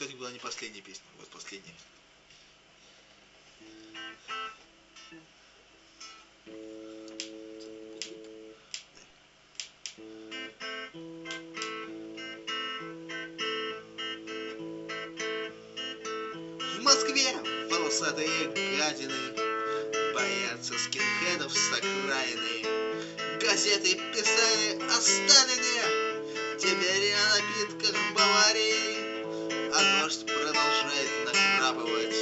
кстати, была не последняя песня, вот последняя. В Москве волосатые гадины Боятся скинхедов с окраины Газеты писали о Сталине Теперь о напитках Баварии Дождь продолжает накрапывать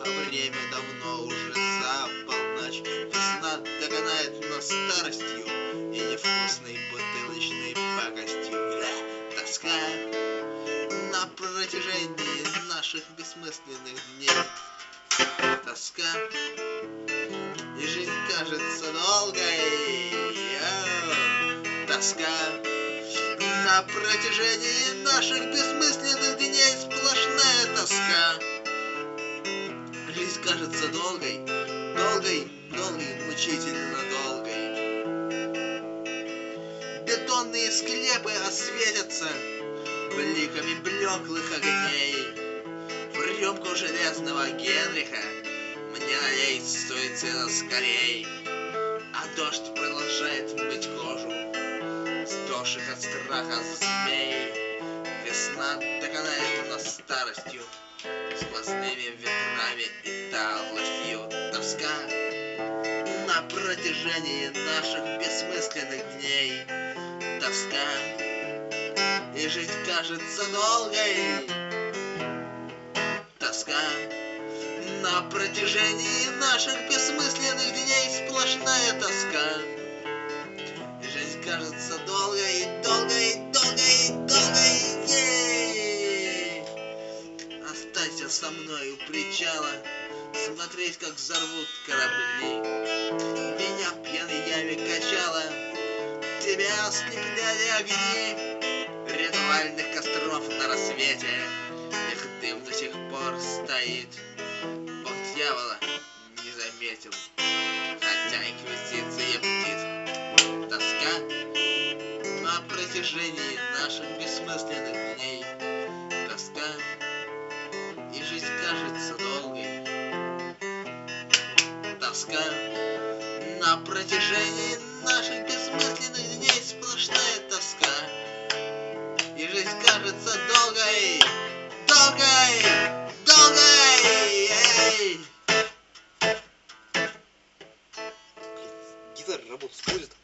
А время давно уже за полночь. Весна догоняет нас старостью И невкусной бутылочной пакостью. Гля, тоска на протяжении наших бессмысленных дней. Тоска И жизнь кажется долгой. Тоска На протяжении наших бессмысленных дней Сплошная тоска. Жизнь кажется долгой Долгой, долгой, мучительно долгой. Бетонные склепы осветятся Бликами блеклых огней. В рюмку железного Генриха Мне налить стоит цена скорей. А дождь продолжает мыть страха змей. Весна догоняет нас старостью Сквозными ветрами и талостью. Тоска на протяжении наших бессмысленных дней. Тоска и жизнь кажется долгой. Тоска На протяжении наших бессмысленных дней. Сплошная тоска И жизнь кажется долгой, долгой, долгой, долгой ей Останься со мной у причала Смотреть, как взорвут корабли. Меня в пьяной яме качало Тебя ослепляли огни. Ритуальных костров на рассвете их дым до сих пор стоит. Бог дьявола не заметил, хотя инквизиция протяжении наших бессмысленных дней тоска, и жизнь кажется долгой. Тоска на протяжении наших бессмысленных дней сплошная тоска, и жизнь кажется долгой, долгой, долгой. Эй! Гитара работает. использует.